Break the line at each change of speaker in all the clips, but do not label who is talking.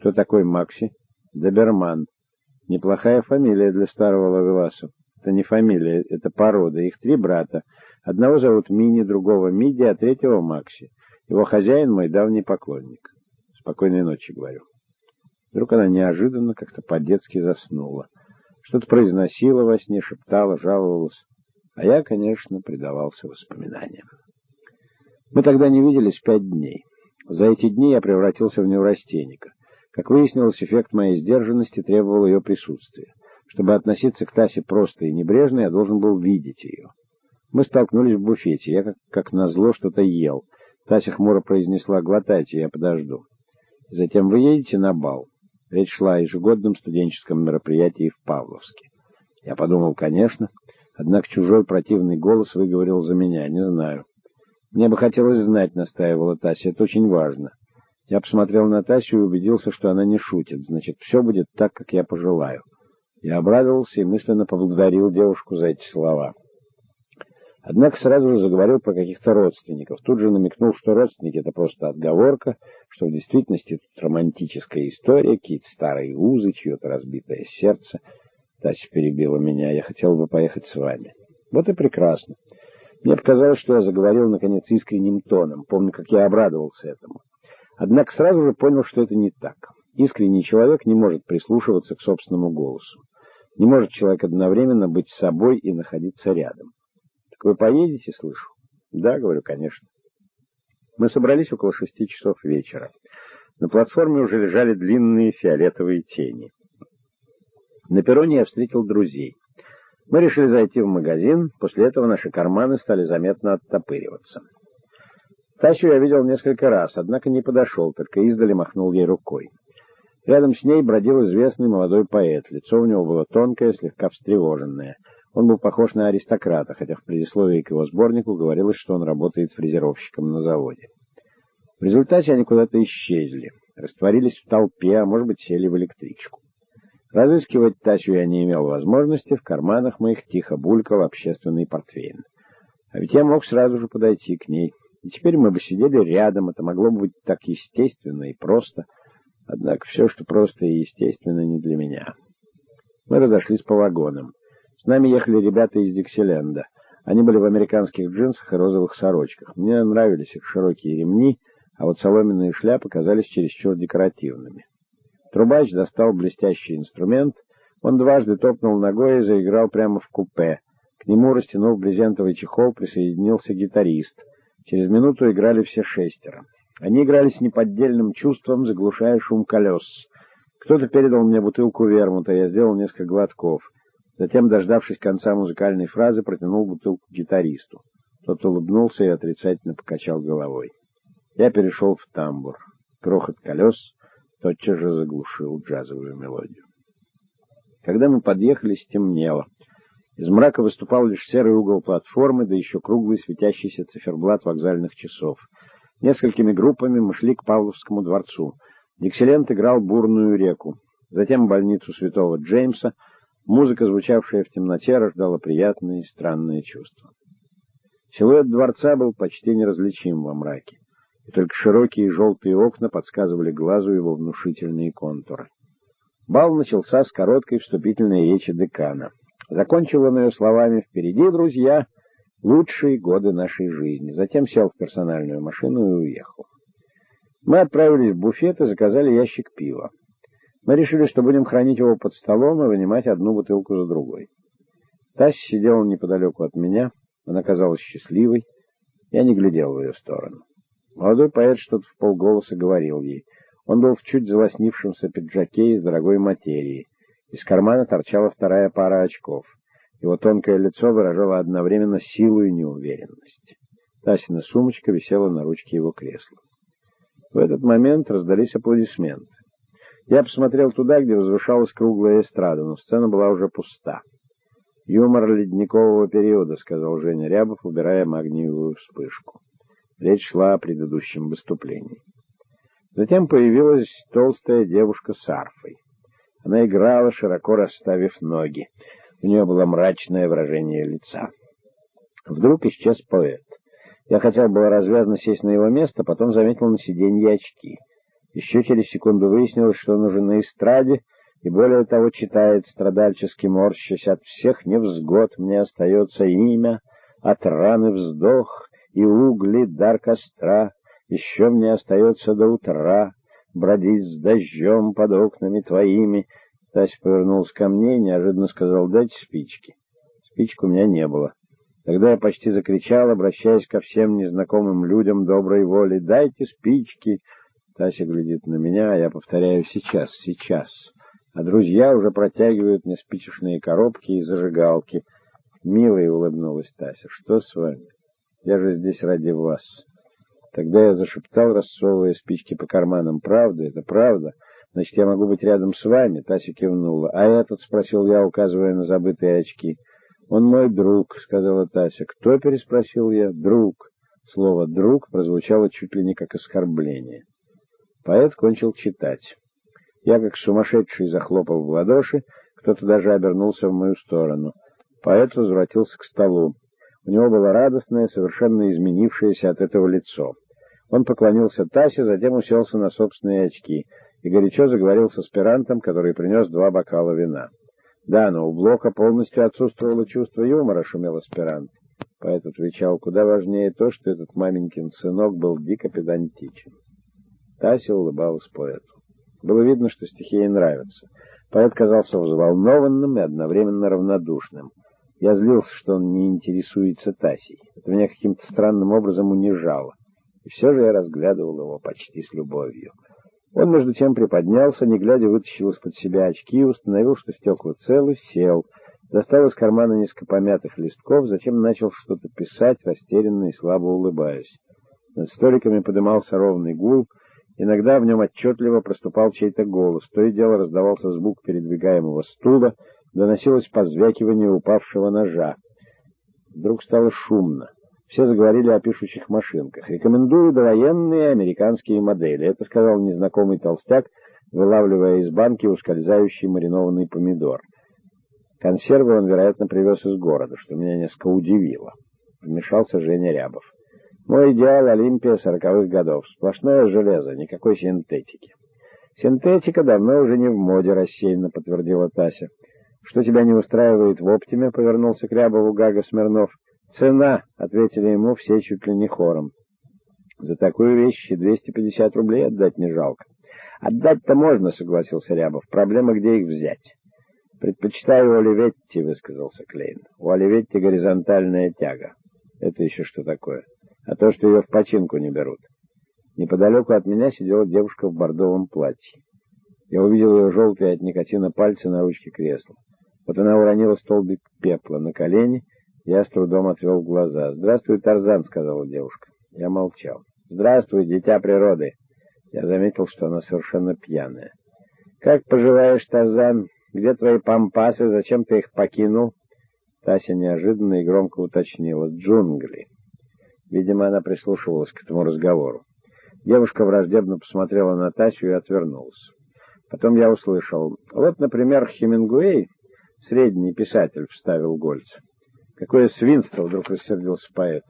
Кто такой Макси? Доберман. Неплохая фамилия для старого ловеласа. Это не фамилия, это порода. Их три брата. Одного зовут Мини, другого Миди, а третьего Макси. Его хозяин мой давний поклонник. Спокойной ночи, говорю. Вдруг она неожиданно как-то по-детски заснула. Что-то произносила во сне, шептала, жаловалась. А я, конечно, предавался воспоминаниям. Мы тогда не виделись пять дней. За эти дни я превратился в неврастенника. Как выяснилось, эффект моей сдержанности требовал ее присутствия. Чтобы относиться к Тасе просто и небрежно, я должен был видеть ее. Мы столкнулись в буфете. Я, как, как назло, что-то ел. Тася хмуро произнесла «Глотайте, я подожду». Затем вы едете на бал. Речь шла о ежегодном студенческом мероприятии в Павловске. Я подумал, конечно, однако чужой противный голос выговорил за меня, не знаю. Мне бы хотелось знать, настаивала Тася, это очень важно. Я посмотрел на Тасю и убедился, что она не шутит, значит, все будет так, как я пожелаю. Я обрадовался и мысленно поблагодарил девушку за эти слова. Однако сразу же заговорил про каких-то родственников. Тут же намекнул, что родственники — это просто отговорка, что в действительности тут романтическая история, какие-то старые узы, чье-то разбитое сердце. Тася перебила меня. Я хотел бы поехать с вами. Вот и прекрасно. Мне показалось, что я заговорил, наконец, искренним тоном. Помню, как я обрадовался этому. Однако сразу же понял, что это не так. Искренний человек не может прислушиваться к собственному голосу. Не может человек одновременно быть собой и находиться рядом. «Вы поедете, слышу?» «Да», — говорю, «конечно». Мы собрались около шести часов вечера. На платформе уже лежали длинные фиолетовые тени. На перроне я встретил друзей. Мы решили зайти в магазин, после этого наши карманы стали заметно оттопыриваться. Тасю я видел несколько раз, однако не подошел, только издали махнул ей рукой. Рядом с ней бродил известный молодой поэт. Лицо у него было тонкое, слегка встревоженное — он был похож на аристократа, хотя в предисловии к его сборнику говорилось, что он работает фрезеровщиком на заводе. В результате они куда-то исчезли, растворились в толпе, а может быть сели в электричку. Разыскивать Тасю я не имел возможности, в карманах моих тихо булькал общественный портфель. А ведь я мог сразу же подойти к ней. И теперь мы бы сидели рядом, это могло бы быть так естественно и просто. Однако все, что просто и естественно, не для меня. Мы разошлись по вагонам. С нами ехали ребята из Диксиленда. Они были в американских джинсах и розовых сорочках. Мне нравились их широкие ремни, а вот соломенные шляпы казались чересчур декоративными. Трубач достал блестящий инструмент. Он дважды топнул ногой и заиграл прямо в купе. К нему, растянув брезентовый чехол, присоединился гитарист. Через минуту играли все шестеро. Они играли с неподдельным чувством, заглушая шум колес. Кто-то передал мне бутылку вермута, я сделал несколько глотков — Затем, дождавшись конца музыкальной фразы, протянул бутылку гитаристу. Тот улыбнулся и отрицательно покачал головой. Я перешел в тамбур. Крохот колес тотчас же заглушил джазовую мелодию. Когда мы подъехали, стемнело. Из мрака выступал лишь серый угол платформы, да еще круглый светящийся циферблат вокзальных часов. Несколькими группами мы шли к Павловскому дворцу. Диксилент играл бурную реку. Затем больницу святого Джеймса — Музыка, звучавшая в темноте, рождала приятные и странные чувства. Силуэт дворца был почти неразличим во мраке, и только широкие желтые окна подсказывали глазу его внушительные контуры. Бал начался с короткой вступительной речи декана. Закончил он ее словами «Впереди, друзья, лучшие годы нашей жизни». Затем сел в персональную машину и уехал. Мы отправились в буфет и заказали ящик пива. Мы решили, что будем хранить его под столом и вынимать одну бутылку за другой. Тася сидела неподалеку от меня, она казалась счастливой, я не глядел в ее сторону. Молодой поэт что-то в полголоса говорил ей. Он был в чуть залоснившемся пиджаке из дорогой материи. Из кармана торчала вторая пара очков. Его тонкое лицо выражало одновременно силу и неуверенность. Тасина сумочка висела на ручке его кресла. В этот момент раздались аплодисменты. Я посмотрел туда, где возвышалась круглая эстрада, но сцена была уже пуста. «Юмор ледникового периода», — сказал Женя Рябов, убирая магниевую вспышку. Речь шла о предыдущем выступлении. Затем появилась толстая девушка с арфой. Она играла, широко расставив ноги. У нее было мрачное выражение лица. Вдруг исчез поэт. Я хотел было развязно сесть на его место, потом заметил на сиденье очки. Еще через секунду выяснилось, что он уже на эстраде, и более того читает, страдальчески морщась от всех невзгод, мне остается имя, от раны вздох и угли дар костра, еще мне остается до утра бродить с дождем под окнами твоими. Тася повернулся ко мне и неожиданно сказал, дайте спички. Спичек у меня не было. Тогда я почти закричал, обращаясь ко всем незнакомым людям доброй воли, дайте спички. Тася глядит на меня, а я повторяю, сейчас, сейчас. А друзья уже протягивают мне спичечные коробки и зажигалки. Милая улыбнулась Тася, что с вами? Я же здесь ради вас. Тогда я зашептал, рассовывая спички по карманам. «Правда? Это правда? Значит, я могу быть рядом с вами?» Тася кивнула. «А этот?» — спросил я, указывая на забытые очки. «Он мой друг», — сказала Тася. «Кто?» — переспросил я. «Друг». Слово «друг» прозвучало чуть ли не как оскорбление. Поэт кончил читать. Я, как сумасшедший, захлопал в ладоши, кто-то даже обернулся в мою сторону. Поэт возвратился к столу. У него было радостное, совершенно изменившееся от этого лицо. Он поклонился Тасе, затем уселся на собственные очки и горячо заговорил с аспирантом, который принес два бокала вина. «Да, но у Блока полностью отсутствовало чувство юмора», — шумел аспирант. Поэт отвечал, куда важнее то, что этот маменькин сынок был дико педантичен. Тася улыбалась поэту. Было видно, что стихи ей нравятся. Поэт казался взволнованным и одновременно равнодушным. Я злился, что он не интересуется Тасей. Это меня каким-то странным образом унижало. И все же я разглядывал его почти с любовью. Он, между тем, приподнялся, не глядя, вытащил из-под себя очки, установил, что стекла целы, сел, достал из кармана несколько помятых листков, затем начал что-то писать, растерянно и слабо улыбаясь. Над столиками подымался ровный гул, иногда в нем отчетливо проступал чей-то голос, то и дело раздавался звук передвигаемого стула, доносилось позвякивание упавшего ножа. Вдруг стало шумно. Все заговорили о пишущих машинках. «Рекомендую довоенные американские модели», — это сказал незнакомый толстяк, вылавливая из банки ускользающий маринованный помидор. Консервы он, вероятно, привез из города, что меня несколько удивило. Вмешался Женя Рябов. «Мой идеал — Олимпия сороковых годов. Сплошное железо, никакой синтетики». «Синтетика давно уже не в моде», — рассеянно подтвердила Тася. «Что тебя не устраивает в оптиме?» — повернулся к Рябову Гага Смирнов. «Цена», — ответили ему все чуть ли не хором. «За такую вещь и 250 рублей отдать не жалко». «Отдать-то можно», — согласился Рябов. «Проблема, где их взять». «Предпочитаю Оливетти», — высказался Клейн. «У Оливетти горизонтальная тяга». «Это еще что такое?» «А то, что ее в починку не берут». Неподалеку от меня сидела девушка в бордовом платье. Я увидел ее желтые от никотина пальцы на ручке кресла. Вот она уронила столбик пепла на колени, я с трудом отвел глаза. «Здравствуй, Тарзан», — сказала девушка. Я молчал. «Здравствуй, дитя природы». Я заметил, что она совершенно пьяная. «Как поживаешь, Тарзан? Где твои пампасы? Зачем ты их покинул?» Тася неожиданно и громко уточнила. «Джунгли». Видимо, она прислушивалась к этому разговору. Девушка враждебно посмотрела на Тасю и отвернулась. Потом я услышал. «Вот, например, Хемингуэй Средний писатель, — вставил Гольц. Какое свинство, — вдруг рассердился поэт.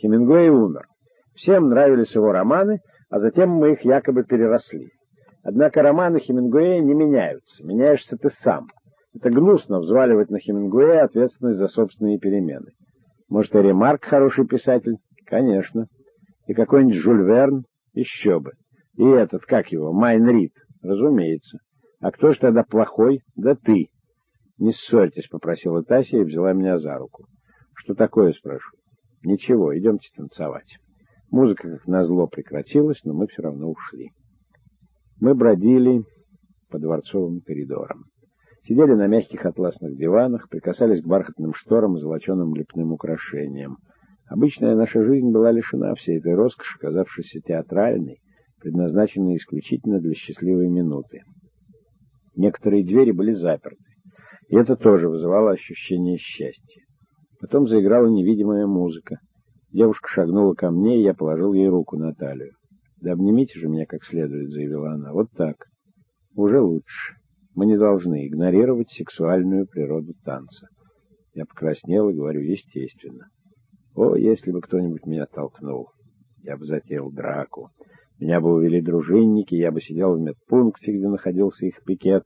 Хемингуэй умер. Всем нравились его романы, а затем мы их якобы переросли. Однако романы Хемингуэя не меняются. Меняешься ты сам. Это гнусно взваливать на Хемингуэя ответственность за собственные перемены. Может, и Ремарк хороший писатель? Конечно. И какой-нибудь Жюль Верн? Еще бы. И этот, как его, Майн Рид? Разумеется. А кто ж тогда плохой? Да ты. «Не ссорьтесь», — попросила Тася и взяла меня за руку. «Что такое?» — спрошу. «Ничего, идемте танцевать». Музыка, как назло, прекратилась, но мы все равно ушли. Мы бродили по дворцовым коридорам. Сидели на мягких атласных диванах, прикасались к бархатным шторам и золоченым лепным украшениям. Обычная наша жизнь была лишена всей этой роскоши, казавшейся театральной, предназначенной исключительно для счастливой минуты. Некоторые двери были заперты. И это тоже вызывало ощущение счастья. Потом заиграла невидимая музыка. Девушка шагнула ко мне, и я положил ей руку на талию. «Да обнимите же меня как следует», — заявила она. «Вот так. Уже лучше. Мы не должны игнорировать сексуальную природу танца». Я покраснел и говорю, естественно. О, если бы кто-нибудь меня толкнул, я бы затеял драку. Меня бы увели дружинники, я бы сидел в медпункте, где находился их пикет,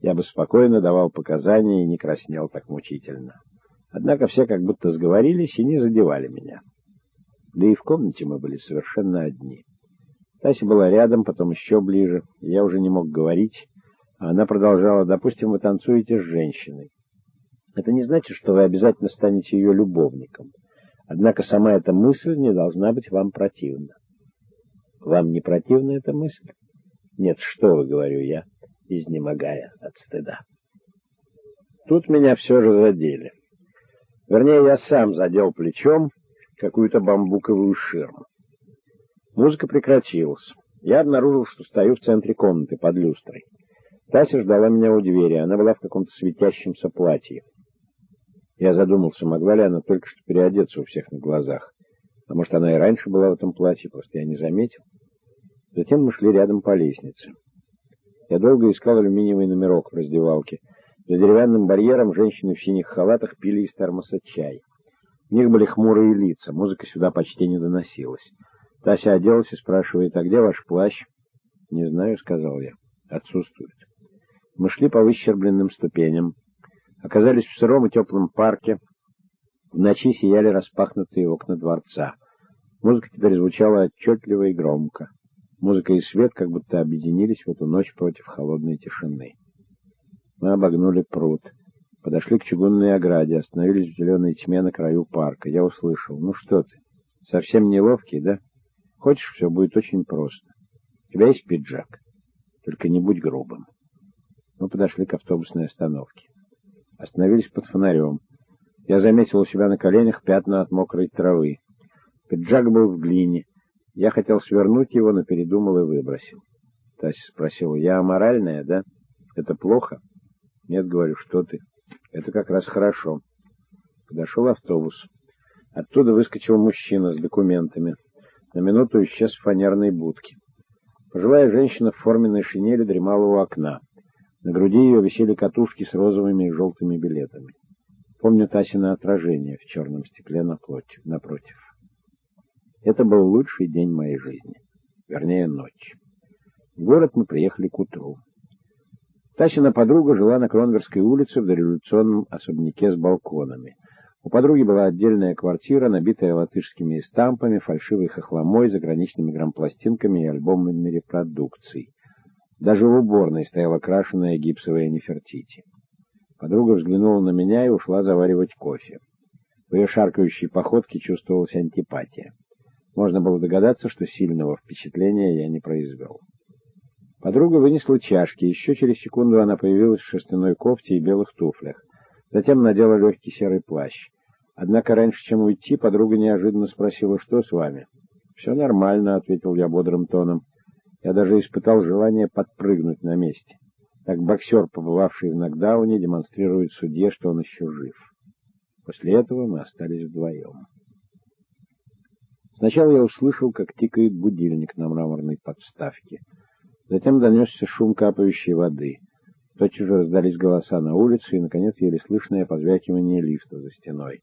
я бы спокойно давал показания и не краснел так мучительно. Однако все как будто сговорились и не задевали меня. Да и в комнате мы были совершенно одни. Тася была рядом, потом еще ближе, я уже не мог говорить, а она продолжала, допустим, вы танцуете с женщиной. Это не значит, что вы обязательно станете ее любовником. Однако сама эта мысль не должна быть вам противна. Вам не противна эта мысль? Нет, что вы, говорю я, изнемогая от стыда. Тут меня все же задели. Вернее, я сам задел плечом какую-то бамбуковую ширму. Музыка прекратилась. Я обнаружил, что стою в центре комнаты под люстрой. Тася ждала меня у двери, она была в каком-то светящемся платье. Я задумался, могла ли она только что переодеться у всех на глазах. А может, она и раньше была в этом платье, просто я не заметил. Затем мы шли рядом по лестнице. Я долго искал алюминиевый номерок в раздевалке. За деревянным барьером женщины в синих халатах пили из термоса чай. У них были хмурые лица, музыка сюда почти не доносилась. Тася оделась и спрашивает, а где ваш плащ? «Не знаю», — сказал я. «Отсутствует». Мы шли по выщербленным ступеням. Оказались в сыром и теплом парке. В ночи сияли распахнутые окна дворца. Музыка теперь звучала отчетливо и громко. Музыка и свет как будто объединились в эту ночь против холодной тишины. Мы обогнули пруд. Подошли к чугунной ограде, остановились в зеленой тьме на краю парка. Я услышал. «Ну что ты, совсем неловкий, да? Хочешь, все будет очень просто. У тебя есть пиджак? Только не будь грубым». Мы подошли к автобусной остановке. Остановились под фонарем. Я заметил у себя на коленях пятна от мокрой травы. Пиджак был в глине. Я хотел свернуть его, но передумал и выбросил. Тася спросила, я аморальная, да? Это плохо? Нет, говорю, что ты. Это как раз хорошо. Подошел автобус. Оттуда выскочил мужчина с документами. На минуту исчез в фанерной будке. Пожилая женщина в форменной шинели дремала у окна. На груди ее висели катушки с розовыми и желтыми билетами. Помню Тасина отражение в черном стекле напротив. Это был лучший день моей жизни. Вернее, ночь. В город мы приехали к утру. Тасина подруга жила на Кронверской улице в дореволюционном особняке с балконами. У подруги была отдельная квартира, набитая латышскими эстампами, фальшивой хохломой, заграничными грампластинками и альбомами репродукций. Даже в уборной стояла крашеная гипсовая Нефертити. Подруга взглянула на меня и ушла заваривать кофе. В ее шаркающей походке чувствовалась антипатия. Можно было догадаться, что сильного впечатления я не произвел. Подруга вынесла чашки. Еще через секунду она появилась в шерстяной кофте и белых туфлях. Затем надела легкий серый плащ. Однако раньше, чем уйти, подруга неожиданно спросила, что с вами. «Все нормально», — ответил я бодрым тоном. Я даже испытал желание подпрыгнуть на месте. Так боксер, побывавший в нокдауне, демонстрирует судье, что он еще жив. После этого мы остались вдвоем. Сначала я услышал, как тикает будильник на мраморной подставке — Затем донесся шум капающей воды. Тотчас же раздались голоса на улице и, наконец, еле слышное позвякивание лифта за стеной.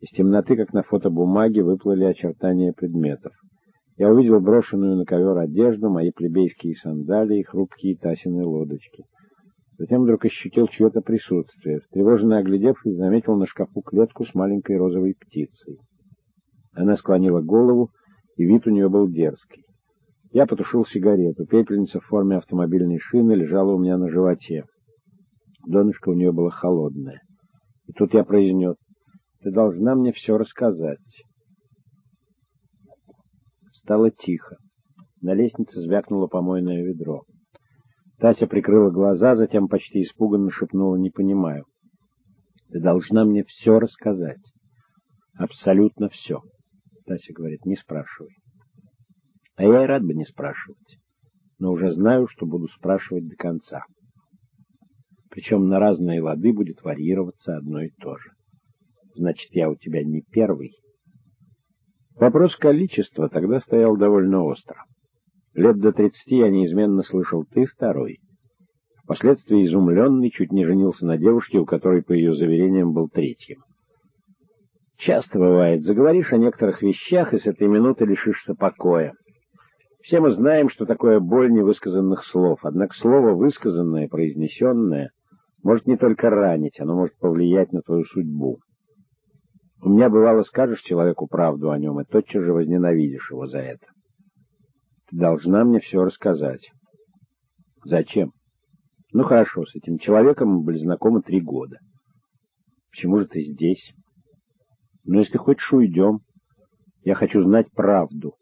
Из темноты, как на фотобумаге, выплыли очертания предметов. Я увидел брошенную на ковер одежду, мои плебейские сандалии, хрупкие Тасины лодочки. Затем вдруг ощутил чье-то присутствие. Встревоженно оглядевшись, заметил на шкафу клетку с маленькой розовой птицей. Она склонила голову, и вид у нее был дерзкий. Я потушил сигарету. Пепельница в форме автомобильной шины лежала у меня на животе. Донышко у нее было холодное. И тут я произнес, «Ты должна мне все рассказать». Стало тихо. На лестнице звякнуло помойное ведро. Тася прикрыла глаза, затем почти испуганно шепнула, «Не понимаю». «Ты должна мне все рассказать». «Абсолютно все». Тася говорит, «Не спрашивай». А я и рад бы не спрашивать, но уже знаю, что буду спрашивать до конца. Причем на разные лады будет варьироваться одно и то же. Значит, я у тебя не первый. Вопрос количества тогда стоял довольно остро. Лет до тридцати я неизменно слышал «ты второй». Впоследствии изумленный чуть не женился на девушке, у которой, по ее заверениям, был третьим. Часто бывает, заговоришь о некоторых вещах, и с этой минуты лишишься покоя. Все мы знаем, что такое боль невысказанных слов, однако слово высказанное, произнесенное, может не только ранить, оно может повлиять на твою судьбу. У меня бывало, скажешь человеку правду о нем, и тотчас же возненавидишь его за это. Ты должна мне все рассказать. Зачем? Ну хорошо, с этим человеком мы были знакомы три года. Почему же ты здесь? Ну, если хочешь, уйдем. Я хочу знать правду.